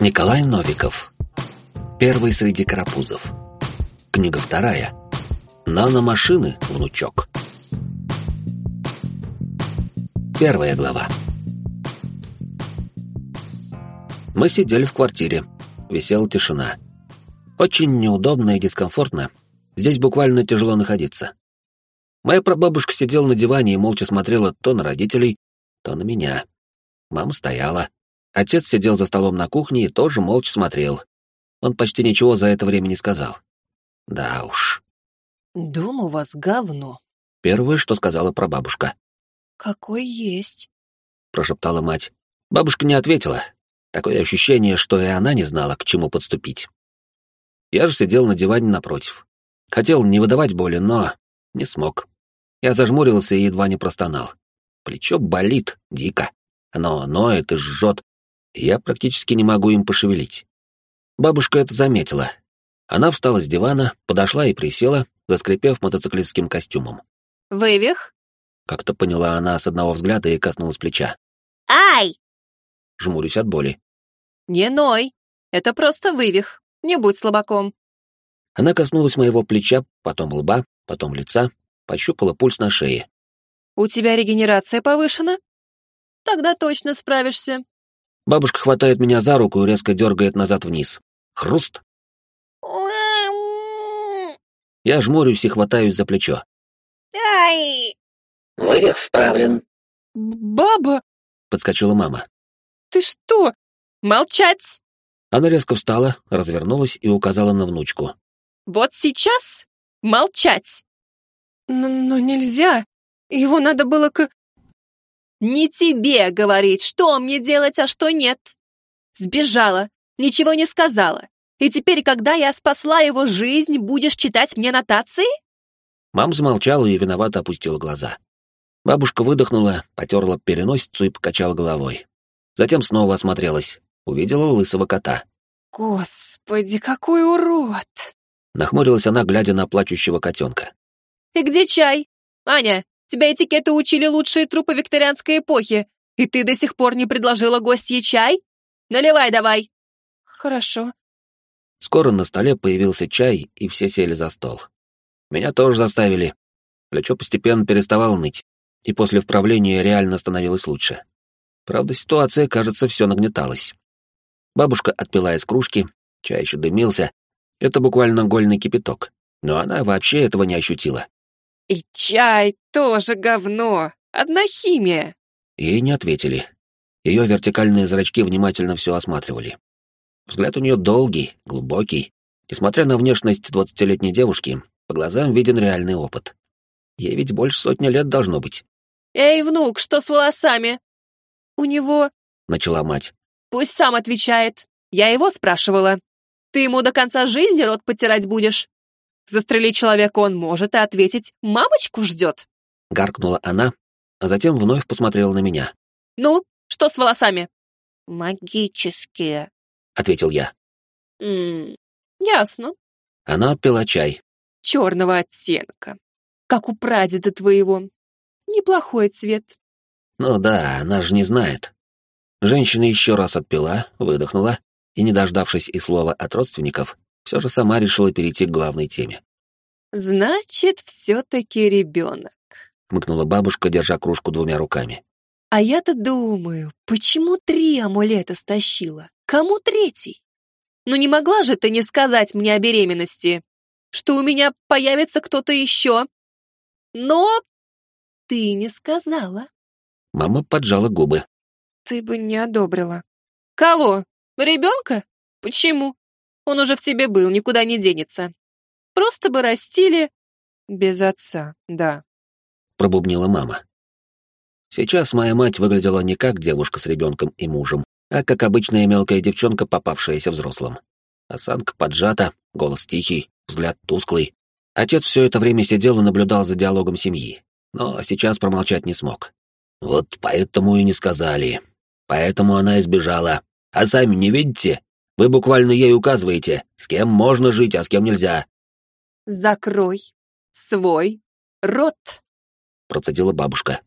Николай Новиков. Первый среди карапузов. Книга вторая. Наномашины, внучок. Первая глава. Мы сидели в квартире. Висела тишина. Очень неудобно и дискомфортно. Здесь буквально тяжело находиться. Моя прабабушка сидела на диване и молча смотрела то на родителей, то на меня. Мама стояла. Отец сидел за столом на кухне и тоже молча смотрел. Он почти ничего за это время не сказал. Да уж. «Дом у вас говно», — первое, что сказала прабабушка. «Какой есть», — прошептала мать. Бабушка не ответила. Такое ощущение, что и она не знала, к чему подступить. Я же сидел на диване напротив. Хотел не выдавать боли, но не смог. Я зажмурился и едва не простонал. Плечо болит, дико. Оно ноет и жжет, я практически не могу им пошевелить. Бабушка это заметила. Она встала с дивана, подошла и присела, заскрипев мотоциклистским костюмом. «Вывих?» Как-то поняла она с одного взгляда и коснулась плеча. «Ай!» Жмурюсь от боли. «Не ной. Это просто вывих. Не будь слабаком». Она коснулась моего плеча, потом лба, потом лица, пощупала пульс на шее. «У тебя регенерация повышена? Тогда точно справишься. Бабушка хватает меня за руку и резко дергает назад вниз. Хруст. Я жмурюсь и хватаюсь за плечо. «Ай!» «Вывих вправлен». «Баба!» — подскочила мама. «Ты что? Молчать!» Она резко встала, развернулась и указала на внучку. «Вот сейчас молчать!» «Но, но нельзя. Его надо было к...» Не тебе говорить, что мне делать, а что нет. Сбежала, ничего не сказала. И теперь, когда я спасла его жизнь, будешь читать мне нотации? Мама замолчала и виновато опустила глаза. Бабушка выдохнула, потерла переносицу и покачала головой. Затем снова осмотрелась, увидела лысого кота. «Господи, какой урод!» Нахмурилась она, глядя на плачущего котенка. «И где чай? Аня, Тебя этикеты учили лучшие трупы викторианской эпохи, и ты до сих пор не предложила гостье чай? Наливай давай!» «Хорошо». Скоро на столе появился чай, и все сели за стол. Меня тоже заставили. Плечо постепенно переставало ныть, и после вправления реально становилось лучше. Правда, ситуация, кажется, все нагнеталась. Бабушка отпила из кружки, чай еще дымился. Это буквально гольный кипяток, но она вообще этого не ощутила. И чай тоже говно. Одна химия. Ей не ответили. Ее вертикальные зрачки внимательно все осматривали. Взгляд у нее долгий, глубокий. Несмотря на внешность двадцатилетней девушки, по глазам виден реальный опыт. Ей ведь больше сотни лет должно быть. «Эй, внук, что с волосами?» «У него...» — начала мать. «Пусть сам отвечает. Я его спрашивала. Ты ему до конца жизни рот потирать будешь?» Застрелить человека он может, и ответить «мамочку ждет». Гаркнула она, а затем вновь посмотрела на меня. «Ну, что с волосами?» «Магические», — ответил я. «Ммм, ясно». Она отпила чай. «Черного оттенка, как у прадеда твоего. Неплохой цвет». «Ну да, она же не знает». Женщина еще раз отпила, выдохнула и, не дождавшись и слова от родственников, все же сама решила перейти к главной теме. «Значит, все-таки ребенок», — мыкнула бабушка, держа кружку двумя руками. «А я-то думаю, почему три амулета стащила? Кому третий? Ну не могла же ты не сказать мне о беременности, что у меня появится кто-то еще? Но ты не сказала». Мама поджала губы. «Ты бы не одобрила». «Кого? Ребенка? Почему?» Он уже в тебе был, никуда не денется. Просто бы растили без отца, да. Пробубнила мама. Сейчас моя мать выглядела не как девушка с ребенком и мужем, а как обычная мелкая девчонка, попавшаяся взрослым. Осанка поджата, голос тихий, взгляд тусклый. Отец все это время сидел и наблюдал за диалогом семьи, но сейчас промолчать не смог. Вот поэтому и не сказали. Поэтому она избежала. А сами не видите? Вы буквально ей указываете, с кем можно жить, а с кем нельзя. Закрой свой рот, процедила бабушка.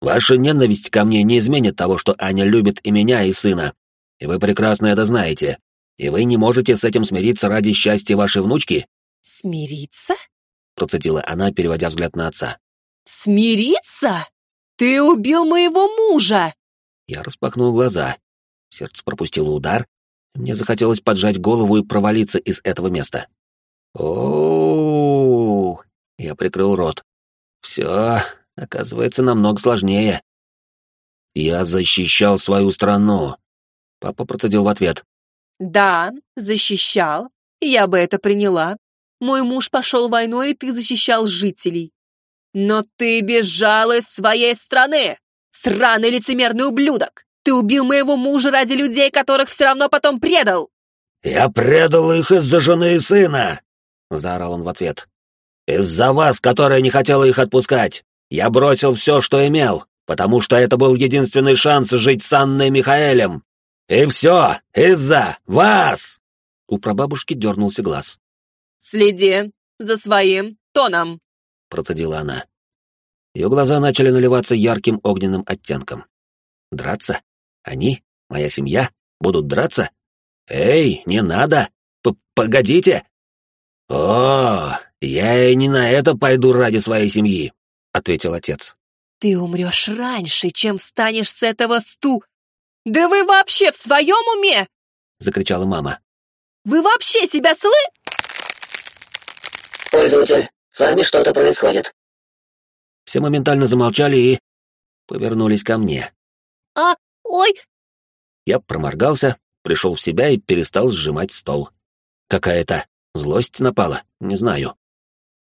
Ваша ненависть ко мне не изменит того, что Аня любит и меня, и сына. и вы прекрасно это знаете. И вы не можете с этим смириться ради счастья вашей внучки?» «Смириться?» — процедила она, переводя взгляд на отца. «Смириться? Ты убил моего мужа!» Я распахнул глаза. Сердце пропустило удар. Мне захотелось поджать голову и провалиться из этого места. о Я прикрыл рот. Все, оказывается, намного сложнее. Я защищал свою страну. Папа процедил в ответ. Да, защищал. Я бы это приняла. Мой муж пошел войной, и ты защищал жителей. Но ты бежал из своей страны! Сраный лицемерный ублюдок! Ты убил моего мужа ради людей, которых все равно потом предал!» «Я предал их из-за жены и сына!» — заорал он в ответ. «Из-за вас, которая не хотела их отпускать! Я бросил все, что имел, потому что это был единственный шанс жить с Анной Михаэлем! И все из-за вас!» У прабабушки дернулся глаз. «Следи за своим тоном!» — процедила она. Ее глаза начали наливаться ярким огненным оттенком. «Драться? Они, моя семья, будут драться? Эй, не надо! П Погодите!» «О, я и не на это пойду ради своей семьи», — ответил отец. «Ты умрешь раньше, чем станешь с этого сту...» «Да вы вообще в своем уме?» — закричала мама. «Вы вообще себя слы...» «Пользователь, с вами что-то происходит». Все моментально замолчали и повернулись ко мне. «А, ой!» Я проморгался, пришел в себя и перестал сжимать стол. Какая-то злость напала, не знаю.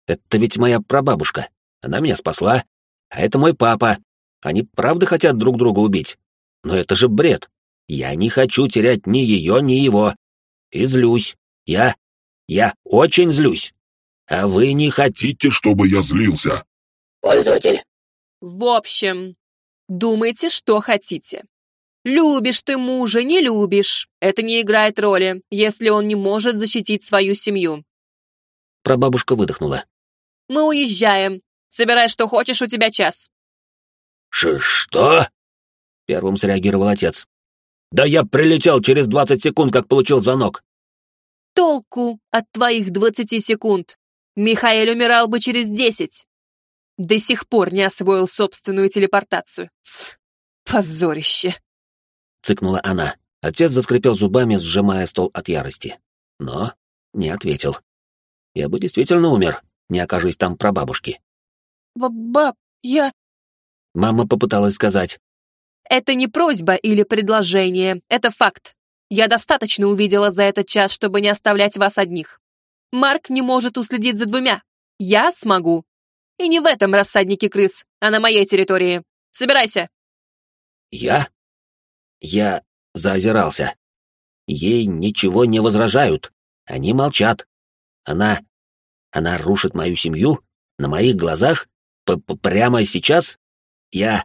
Это ведь моя прабабушка. Она меня спасла. А это мой папа. Они правда хотят друг друга убить? Но это же бред. Я не хочу терять ни ее, ни его. И злюсь. Я... я очень злюсь. А вы не хотите, чтобы я злился? Пользователь. В общем, думайте, что хотите. Любишь ты мужа, не любишь. Это не играет роли, если он не может защитить свою семью. Прабабушка выдохнула. Мы уезжаем. Собирай, что хочешь, у тебя час. Ш что? Первым среагировал отец. Да я прилетел через двадцать секунд, как получил звонок. Толку от твоих двадцати секунд. Михаил умирал бы через десять. До сих пор не освоил собственную телепортацию. Тс, позорище. Цыкнула она. Отец заскрипел зубами, сжимая стол от ярости. Но не ответил. Я бы действительно умер, не окажись там прабабушки. Баб, я... Мама попыталась сказать. Это не просьба или предложение, это факт. Я достаточно увидела за этот час, чтобы не оставлять вас одних. Марк не может уследить за двумя. Я смогу. И не в этом рассаднике крыс, а на моей территории. Собирайся. Я? Я заозирался. Ей ничего не возражают. Они молчат. Она... Она рушит мою семью? На моих глазах? П -п Прямо сейчас? Я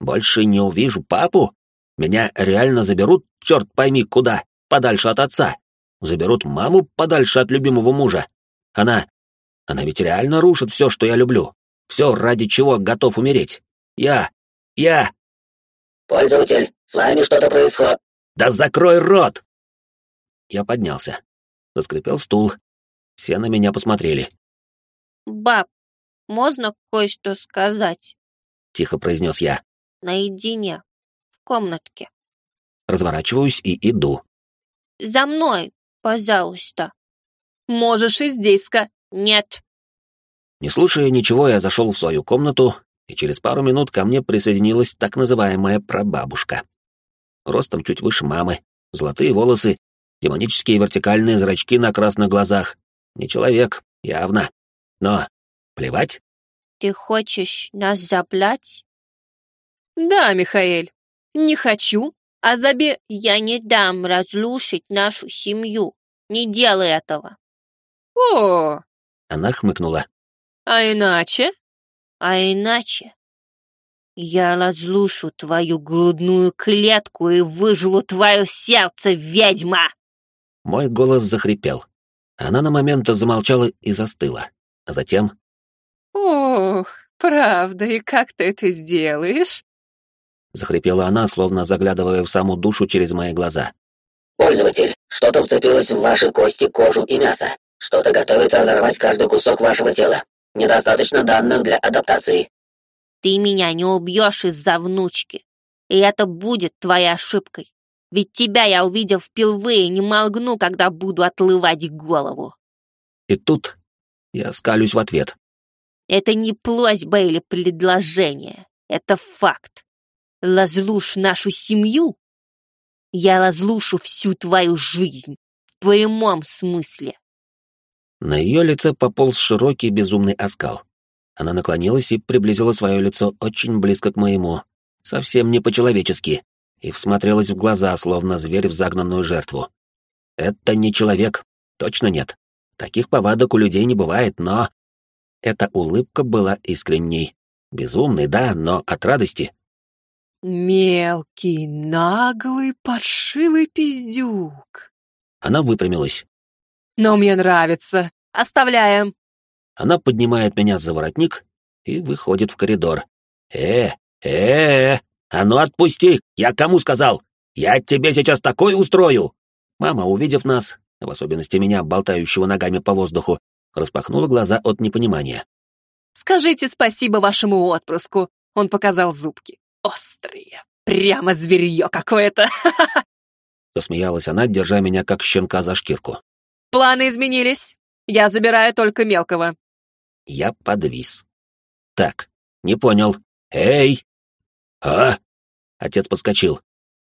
больше не увижу папу? Меня реально заберут, черт пойми, куда, подальше от отца. Заберут маму подальше от любимого мужа. Она... Она ведь реально рушит все, что я люблю. Все, ради чего готов умереть. Я... Я... Пользователь, с вами что-то происходит. Да закрой рот! Я поднялся. Заскрипел стул. Все на меня посмотрели. «Баб, можно кое-что сказать?» — тихо произнес я. «Наедине, в комнатке». Разворачиваюсь и иду. «За мной, пожалуйста». «Можешь и здесь-ка». «Нет». Не слушая ничего, я зашел в свою комнату, и через пару минут ко мне присоединилась так называемая прабабушка. Ростом чуть выше мамы, золотые волосы, демонические вертикальные зрачки на красных глазах. Не человек, явно. Но плевать. «Ты хочешь нас заблать?» «Да, Михаэль. Не хочу, а заби...» «Я не дам разрушить нашу семью. Не делай этого». «О!» Она хмыкнула. «А иначе?» «А иначе я разлушу твою грудную клетку и выжгу твое сердце, ведьма!» Мой голос захрипел. Она на момент замолчала и застыла. А затем... «Ох, правда, и как ты это сделаешь?» Захрипела она, словно заглядывая в саму душу через мои глаза. Пользователь, что-то вцепилось в ваши кости, кожу и мясо. Что-то готовится разорвать каждый кусок вашего тела. Недостаточно данных для адаптации. Ты меня не убьешь из-за внучки. И это будет твоей ошибкой. Ведь тебя я увидел впервые, не молгну, когда буду отлывать голову. И тут я скалюсь в ответ. Это не просьба или предложение. Это факт. Разрушь нашу семью, я разрушу всю твою жизнь. В прямом смысле. На ее лице пополз широкий безумный оскал. Она наклонилась и приблизила свое лицо очень близко к моему, совсем не по-человечески, и всмотрелась в глаза, словно зверь в загнанную жертву. Это не человек, точно нет. Таких повадок у людей не бывает, но... Эта улыбка была искренней. Безумной, да, но от радости. «Мелкий, наглый, паршивый пиздюк!» Она выпрямилась. «Но мне нравится. Оставляем!» Она поднимает меня за воротник и выходит в коридор. «Э, э, э, а ну отпусти! Я кому сказал? Я тебе сейчас такой устрою!» Мама, увидев нас, в особенности меня, болтающего ногами по воздуху, распахнула глаза от непонимания. «Скажите спасибо вашему отпрыску!» Он показал зубки. «Острые! Прямо зверье какое-то!» Засмеялась она, держа меня как щенка за шкирку. «Планы изменились. Я забираю только мелкого». Я подвис. «Так, не понял. Эй!» «А?» Отец подскочил.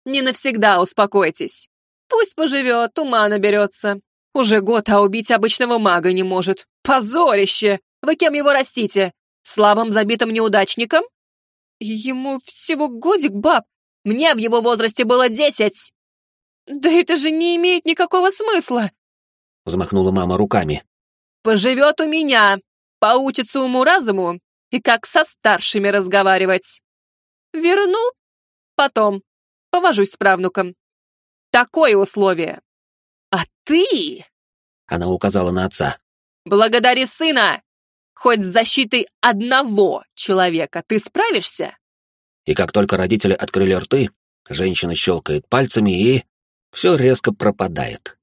«Не навсегда успокойтесь. Пусть поживет, ума наберется. Уже год, а убить обычного мага не может. Позорище! Вы кем его растите? Слабым забитым неудачником? Ему всего годик, баб. Мне в его возрасте было десять. Да это же не имеет никакого смысла. Взмахнула мама руками. Поживет у меня, поучится уму-разуму и как со старшими разговаривать. Верну потом, повожусь с правнуком. Такое условие. А ты... Она указала на отца. Благодари сына! Хоть с защитой одного человека ты справишься? И как только родители открыли рты, женщина щелкает пальцами и... Все резко пропадает.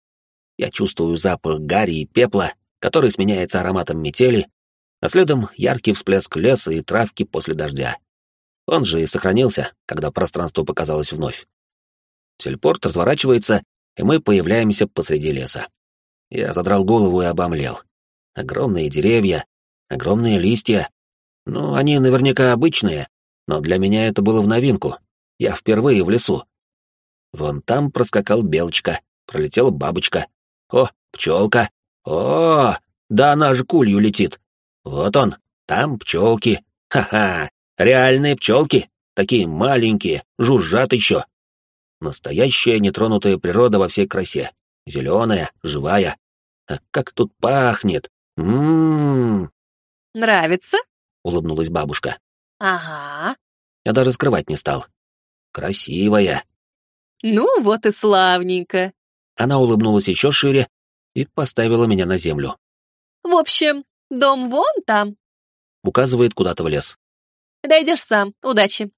Я чувствую запах гари и пепла, который сменяется ароматом метели, а следом яркий всплеск леса и травки после дождя. Он же и сохранился, когда пространство показалось вновь. Телепорт разворачивается, и мы появляемся посреди леса. Я задрал голову и обомлел. Огромные деревья, огромные листья. Ну, они наверняка обычные, но для меня это было в новинку. Я впервые в лесу. Вон там проскакал белочка, пролетела бабочка. О, пчелка! О, да она же кулью летит. Вот он, там пчелки. Ха-ха, реальные пчелки, такие маленькие, жужжат еще. Настоящая нетронутая природа во всей красе. Зеленая, живая. А как тут пахнет! Ммм, Нравится? улыбнулась бабушка. Ага. Я даже скрывать не стал. Красивая. Ну, вот и славненько. Она улыбнулась еще шире и поставила меня на землю. В общем, дом вон там. Указывает куда-то в лес. Дойдешь сам, удачи.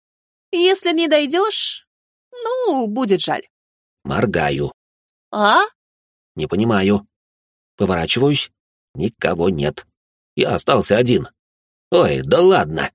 Если не дойдешь, ну, будет жаль. Моргаю. А? Не понимаю. Поворачиваюсь. Никого нет. Я остался один. Ой, да ладно.